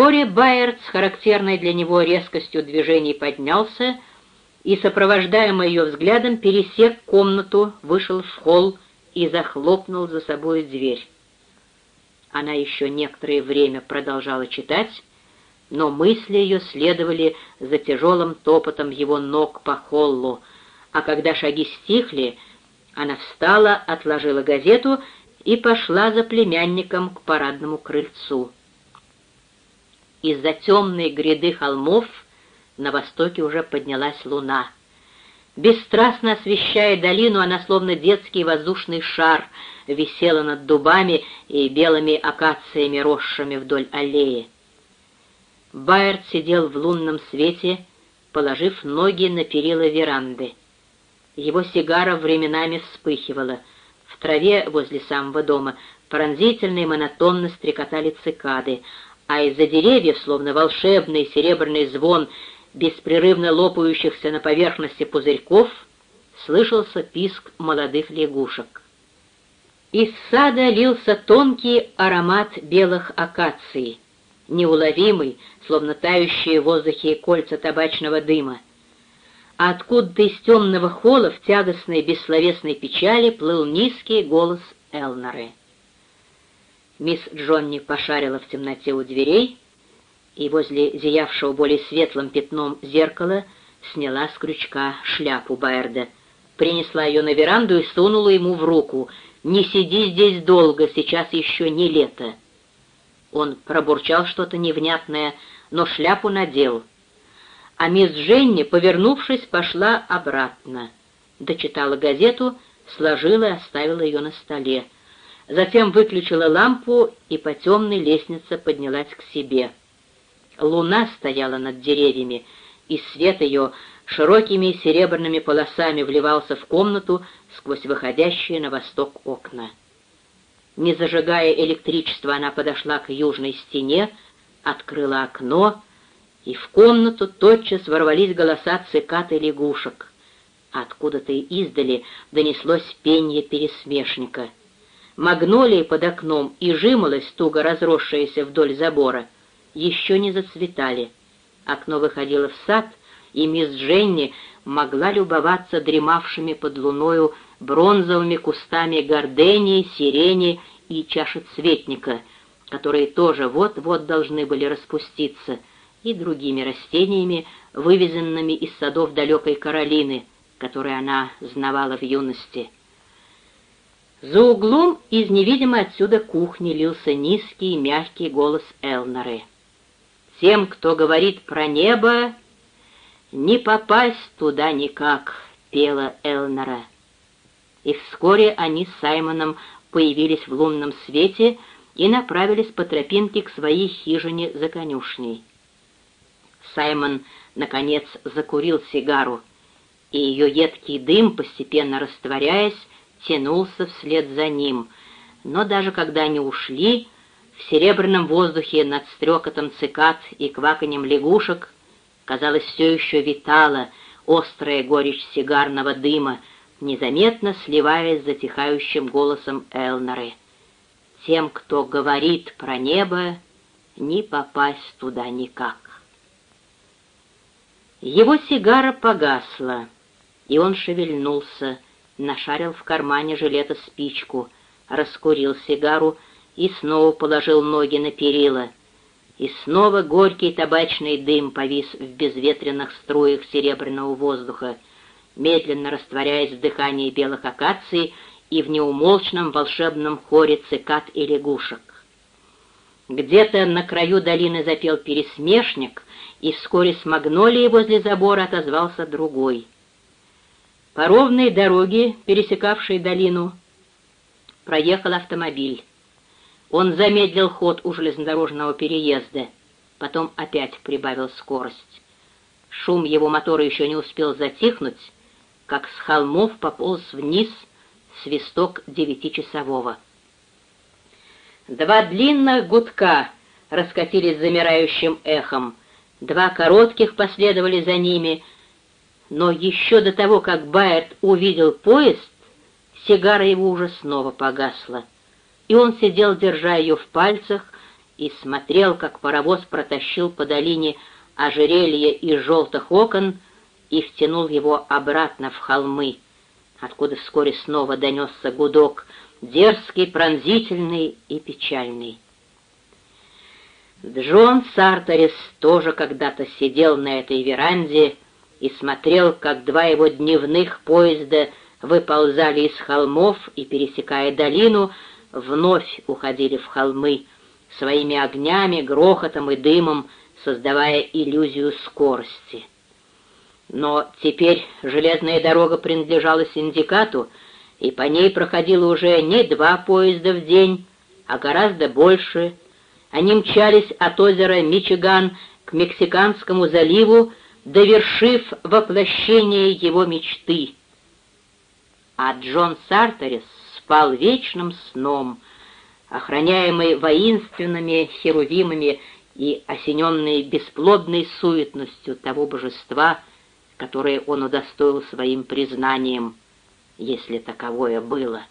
Вскоре Байерд с характерной для него резкостью движений поднялся и, сопровождаемый ее взглядом, пересек комнату, вышел в холл и захлопнул за собой дверь. Она еще некоторое время продолжала читать, но мысли ее следовали за тяжелым топотом его ног по холлу, а когда шаги стихли, она встала, отложила газету и пошла за племянником к парадному крыльцу. Из-за темной гряды холмов на востоке уже поднялась луна. Бесстрастно освещая долину, она словно детский воздушный шар висела над дубами и белыми акациями, росшими вдоль аллеи. Байерд сидел в лунном свете, положив ноги на перила веранды. Его сигара временами вспыхивала. В траве возле самого дома пронзительно и монотонно стрекотали цикады, а из-за деревьев, словно волшебный серебряный звон беспрерывно лопающихся на поверхности пузырьков, слышался писк молодых лягушек. Из сада лился тонкий аромат белых акаций, неуловимый, словно тающие в воздухе кольца табачного дыма. А откуда-то из темного холла в тягостной бессловесной печали плыл низкий голос Элноры. Мисс Джонни пошарила в темноте у дверей и возле зиявшего более светлым пятном зеркала сняла с крючка шляпу Байерда, принесла ее на веранду и сунула ему в руку. «Не сиди здесь долго, сейчас еще не лето». Он пробурчал что-то невнятное, но шляпу надел. А мисс Женни, повернувшись, пошла обратно. Дочитала газету, сложила и оставила ее на столе. Затем выключила лампу и по темной лестнице поднялась к себе. Луна стояла над деревьями, и свет ее широкими серебряными полосами вливался в комнату сквозь выходящие на восток окна. Не зажигая электричество, она подошла к южной стене, открыла окно, и в комнату тотчас ворвались голоса цикад и лягушек. Откуда-то издали донеслось пение пересмешника. Магнолии под окном и жимолость, туго разросшаяся вдоль забора — еще не зацветали. Окно выходило в сад, и мисс Дженни могла любоваться дремавшими под луною бронзовыми кустами гордении, сирени и чашецветника, которые тоже вот-вот должны были распуститься, и другими растениями, вывезенными из садов далекой Каролины, которые она знавала в юности. За углом из невидимой отсюда кухни лился низкий мягкий голос Элноры. Тем, кто говорит про небо, не попасть туда никак, пела Элнора. И вскоре они с Саймоном появились в лунном свете и направились по тропинке к своей хижине за конюшней. Саймон, наконец, закурил сигару, и ее едкий дым, постепенно растворяясь, тянулся вслед за ним. Но даже когда они ушли, в серебряном воздухе над стрекотом цикад и кваканьем лягушек, казалось, все еще витала острая горечь сигарного дыма, незаметно сливаясь с затихающим голосом Элноры. Тем, кто говорит про небо, не попасть туда никак. Его сигара погасла, и он шевельнулся, нашарил в кармане жилета спичку, раскурил сигару, и снова положил ноги на перила. И снова горький табачный дым повис в безветренных струях серебряного воздуха, медленно растворяясь в дыхании белых акаций и в неумолчном волшебном хоре цикад и лягушек. Где-то на краю долины запел пересмешник, и вскоре с магнолией возле забора отозвался другой. По ровной дороге, пересекавшей долину, проехал автомобиль. Он замедлил ход у железнодорожного переезда, потом опять прибавил скорость. Шум его мотора еще не успел затихнуть, как с холмов пополз вниз свисток девятичасового. Два длинных гудка раскатились замирающим эхом, два коротких последовали за ними, но еще до того, как Байерт увидел поезд, сигара его уже снова погасла и он сидел, держа ее в пальцах, и смотрел, как паровоз протащил по долине ожерелье из желтых окон и втянул его обратно в холмы, откуда вскоре снова донесся гудок, дерзкий, пронзительный и печальный. Джон Сарторис тоже когда-то сидел на этой веранде и смотрел, как два его дневных поезда выползали из холмов и, пересекая долину, вновь уходили в холмы, своими огнями, грохотом и дымом, создавая иллюзию скорости. Но теперь железная дорога принадлежала синдикату, и по ней проходило уже не два поезда в день, а гораздо больше. Они мчались от озера Мичиган к Мексиканскому заливу, довершив воплощение его мечты. А Джон Сарторис спал вечным сном, охраняемый воинственными херувимами и осененный бесплодной суетностью того божества, которое он удостоил своим признанием, если таковое было.